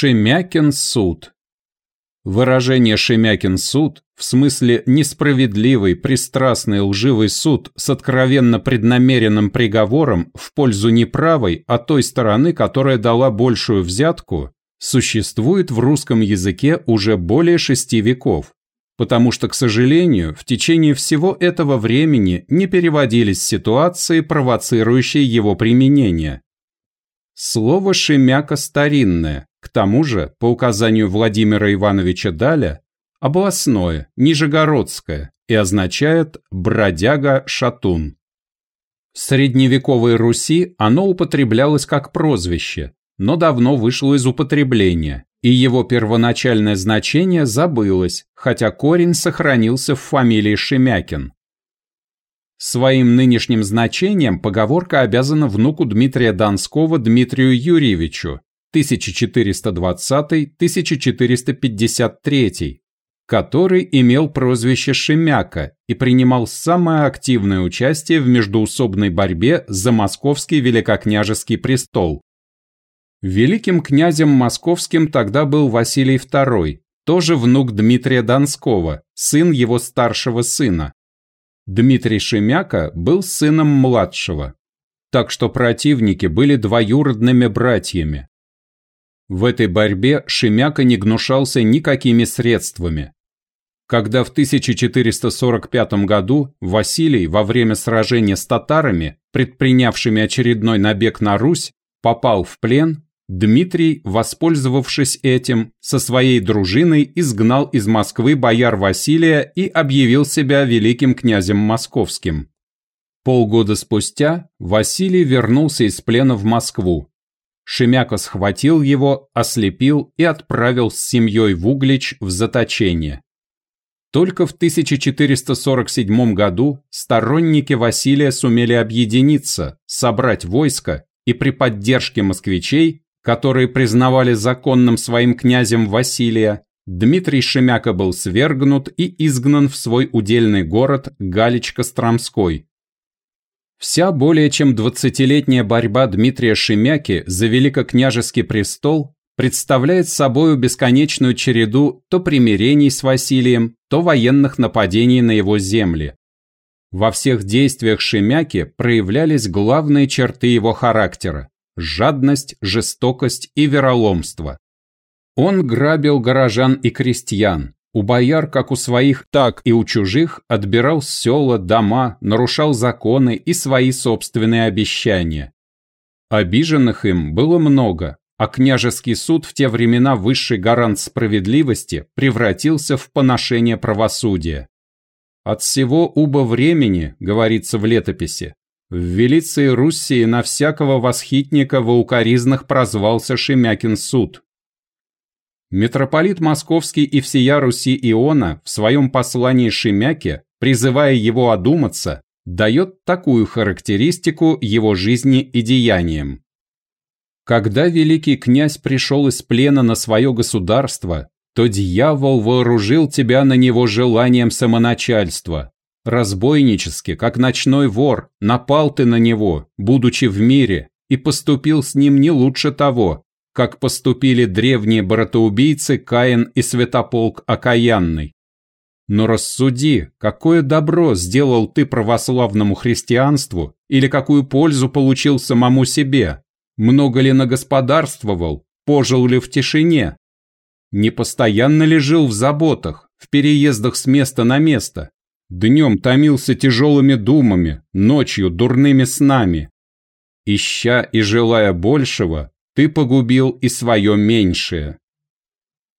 Шемякин суд. Выражение «Шемякин суд» в смысле несправедливый, пристрастный, лживый суд с откровенно преднамеренным приговором в пользу неправой, а той стороны, которая дала большую взятку, существует в русском языке уже более шести веков, потому что, к сожалению, в течение всего этого времени не переводились ситуации, провоцирующие его применение. Слово «шемяка» старинное, к тому же, по указанию Владимира Ивановича Даля, областное, нижегородское и означает «бродяга-шатун». В средневековой Руси оно употреблялось как прозвище, но давно вышло из употребления, и его первоначальное значение забылось, хотя корень сохранился в фамилии Шемякин. Своим нынешним значением поговорка обязана внуку Дмитрия Донского Дмитрию Юрьевичу, 1420-1453, который имел прозвище Шемяка и принимал самое активное участие в междуусобной борьбе за московский великокняжеский престол. Великим князем московским тогда был Василий II, тоже внук Дмитрия Донского, сын его старшего сына. Дмитрий Шемяка был сыном младшего, так что противники были двоюродными братьями. В этой борьбе Шемяка не гнушался никакими средствами. Когда в 1445 году Василий во время сражения с татарами, предпринявшими очередной набег на Русь, попал в плен, Дмитрий, воспользовавшись этим, со своей дружиной изгнал из Москвы бояр Василия и объявил себя великим князем московским. Полгода спустя Василий вернулся из плена в Москву. Шемяка схватил его, ослепил и отправил с семьей в Углич в заточение. Только в 1447 году сторонники Василия сумели объединиться, собрать войско и при поддержке москвичей которые признавали законным своим князем Василия, Дмитрий Шемяка был свергнут и изгнан в свой удельный город Галич-Костромской. Вся более чем двадцатилетняя борьба Дмитрия Шемяки за великокняжеский престол представляет собою бесконечную череду то примирений с Василием, то военных нападений на его земли. Во всех действиях Шемяки проявлялись главные черты его характера жадность, жестокость и вероломство. Он грабил горожан и крестьян, у бояр, как у своих, так и у чужих, отбирал села, дома, нарушал законы и свои собственные обещания. Обиженных им было много, а княжеский суд в те времена высший гарант справедливости превратился в поношение правосудия. От всего уба времени, говорится в летописи, в Велиции Руссии на всякого восхитника в укоризнах прозвался Шемякин суд. Митрополит Московский и всея Руси Иона в своем послании Шемяке, призывая его одуматься, дает такую характеристику его жизни и деяниям. Когда великий князь пришел из плена на свое государство, то дьявол вооружил тебя на него желанием самоначальства, Разбойнически, как ночной вор, напал ты на него, будучи в мире, и поступил с ним не лучше того, как поступили древние братоубийцы Каин и Святополк Окаянный. Но рассуди, какое добро сделал ты православному христианству или какую пользу получил самому себе? Много ли нагосподарствовал? Пожил ли в тишине? Не постоянно ли жил в заботах, в переездах с места на место? Днем томился тяжелыми думами, ночью дурными снами. Ища и желая большего, ты погубил и свое меньшее.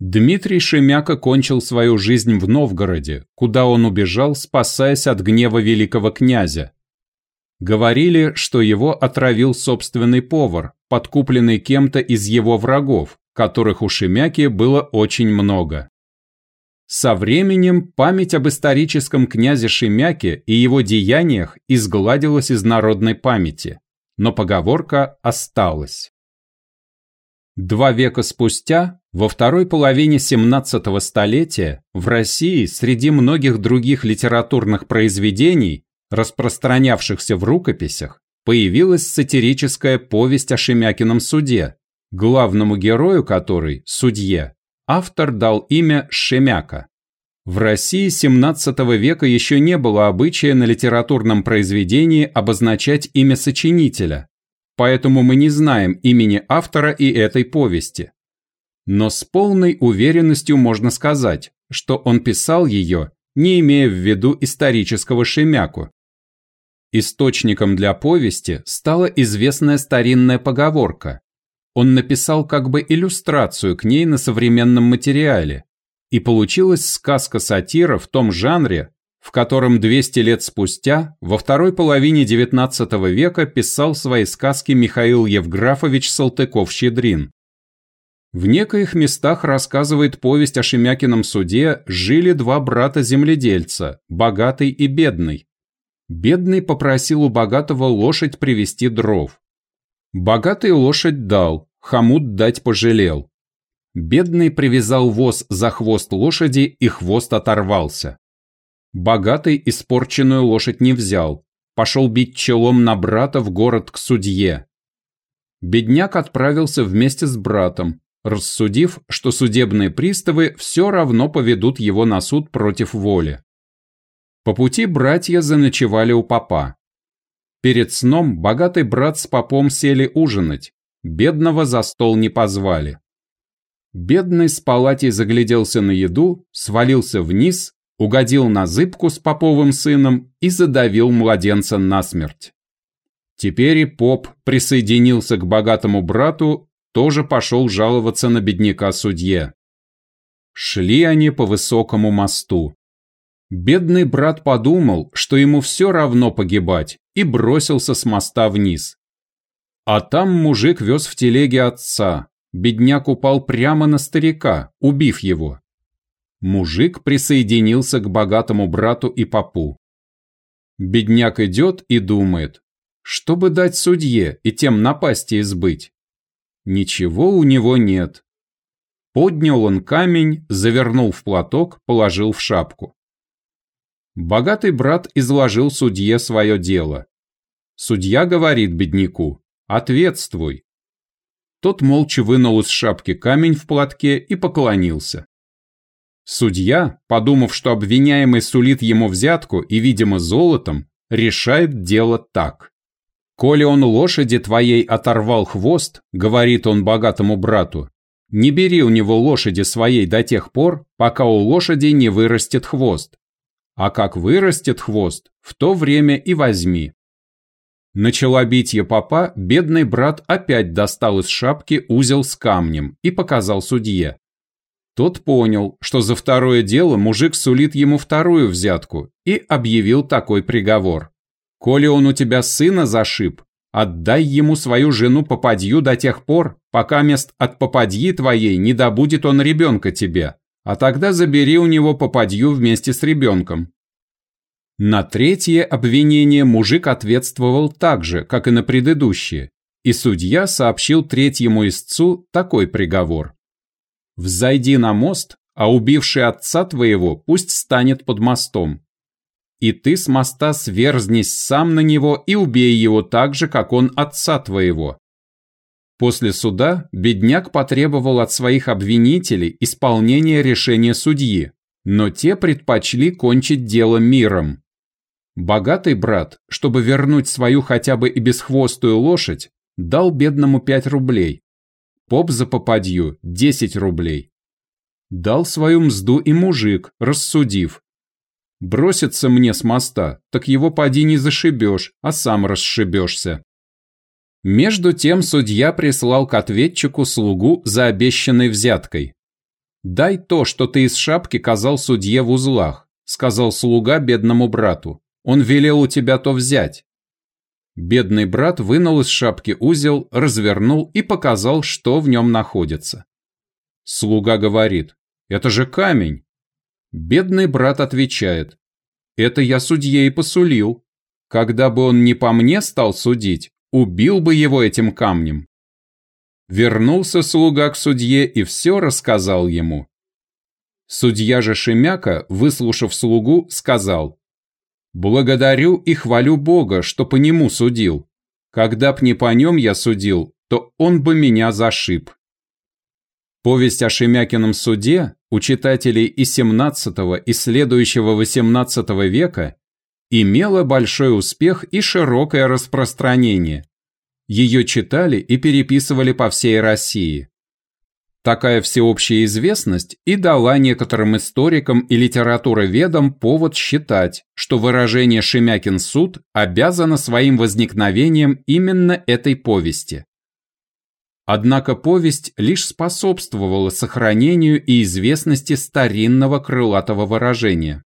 Дмитрий Шемяка кончил свою жизнь в Новгороде, куда он убежал, спасаясь от гнева великого князя. Говорили, что его отравил собственный повар, подкупленный кем-то из его врагов, которых у Шемяки было очень много. Со временем память об историческом князе Шемяке и его деяниях изгладилась из народной памяти, но поговорка осталась. Два века спустя, во второй половине 17 столетия, в России среди многих других литературных произведений, распространявшихся в рукописях, появилась сатирическая повесть о Шемякином суде, главному герою которой, судье, автор дал имя Шемяка. В России XVII века еще не было обычая на литературном произведении обозначать имя сочинителя, поэтому мы не знаем имени автора и этой повести. Но с полной уверенностью можно сказать, что он писал ее, не имея в виду исторического Шемяку. Источником для повести стала известная старинная поговорка. Он написал как бы иллюстрацию к ней на современном материале, и получилась сказка-сатира в том жанре, в котором 200 лет спустя, во второй половине XIX века писал свои сказки Михаил Евграфович Салтыков-Щедрин. В некоих местах рассказывает повесть о Шемякином суде жили два брата-земледельца, богатый и бедный. Бедный попросил у богатого лошадь привезти дров. Богатый лошадь дал, хомут дать пожалел. Бедный привязал воз за хвост лошади, и хвост оторвался. Богатый испорченную лошадь не взял, пошел бить челом на брата в город к судье. Бедняк отправился вместе с братом, рассудив, что судебные приставы все равно поведут его на суд против воли. По пути братья заночевали у папа. Перед сном богатый брат с попом сели ужинать, бедного за стол не позвали. Бедный с палатей загляделся на еду, свалился вниз, угодил на зыбку с поповым сыном и задавил младенца насмерть. Теперь и поп присоединился к богатому брату тоже пошел жаловаться на бедняка судье. Шли они по высокому мосту. Бедный брат подумал, что ему все равно погибать, и бросился с моста вниз. А там мужик вез в телеге отца. Бедняк упал прямо на старика, убив его. Мужик присоединился к богатому брату и попу. Бедняк идет и думает, чтобы дать судье и тем напасти избыть. Ничего у него нет. Поднял он камень, завернул в платок, положил в шапку. Богатый брат изложил судье свое дело. Судья говорит бедняку «Ответствуй». Тот молча вынул из шапки камень в платке и поклонился. Судья, подумав, что обвиняемый сулит ему взятку и, видимо, золотом, решает дело так. «Коли он лошади твоей оторвал хвост, — говорит он богатому брату, — не бери у него лошади своей до тех пор, пока у лошади не вырастет хвост. А как вырастет хвост, в то время и возьми». Начала битье папа, бедный брат опять достал из шапки узел с камнем и показал судье. Тот понял, что за второе дело мужик сулит ему вторую взятку и объявил такой приговор. Коли он у тебя сына зашиб, отдай ему свою жену попадью до тех пор, пока мест от попадьи твоей не добудет он ребенка тебе, а тогда забери у него попадью вместе с ребенком. На третье обвинение мужик ответствовал так же, как и на предыдущее, и судья сообщил третьему истцу такой приговор. «Взойди на мост, а убивший отца твоего пусть станет под мостом и ты с моста сверзнись сам на него и убей его так же, как он отца твоего». После суда бедняк потребовал от своих обвинителей исполнения решения судьи, но те предпочли кончить дело миром. Богатый брат, чтобы вернуть свою хотя бы и бесхвостую лошадь, дал бедному пять рублей. Поп за попадью – десять рублей. Дал свою мзду и мужик, рассудив, Бросится мне с моста, так его поди не зашибешь, а сам расшибешься. Между тем судья прислал к ответчику слугу за обещанной взяткой. «Дай то, что ты из шапки казал судье в узлах», сказал слуга бедному брату. «Он велел у тебя то взять». Бедный брат вынул из шапки узел, развернул и показал, что в нем находится. Слуга говорит, «Это же камень». Бедный брат отвечает, «Это я судье и посулил. Когда бы он не по мне стал судить, убил бы его этим камнем». Вернулся слуга к судье и все рассказал ему. Судья же Шемяка, выслушав слугу, сказал, «Благодарю и хвалю Бога, что по нему судил. Когда б не по нем я судил, что он бы меня зашиб. Повесть о Шемякином суде у читателей и XVII и следующего XVIII века имела большой успех и широкое распространение. Ее читали и переписывали по всей России. Такая всеобщая известность и дала некоторым историкам и литературоведам повод считать, что выражение «Шемякин суд» обязано своим возникновением именно этой повести. Однако повесть лишь способствовала сохранению и известности старинного крылатого выражения.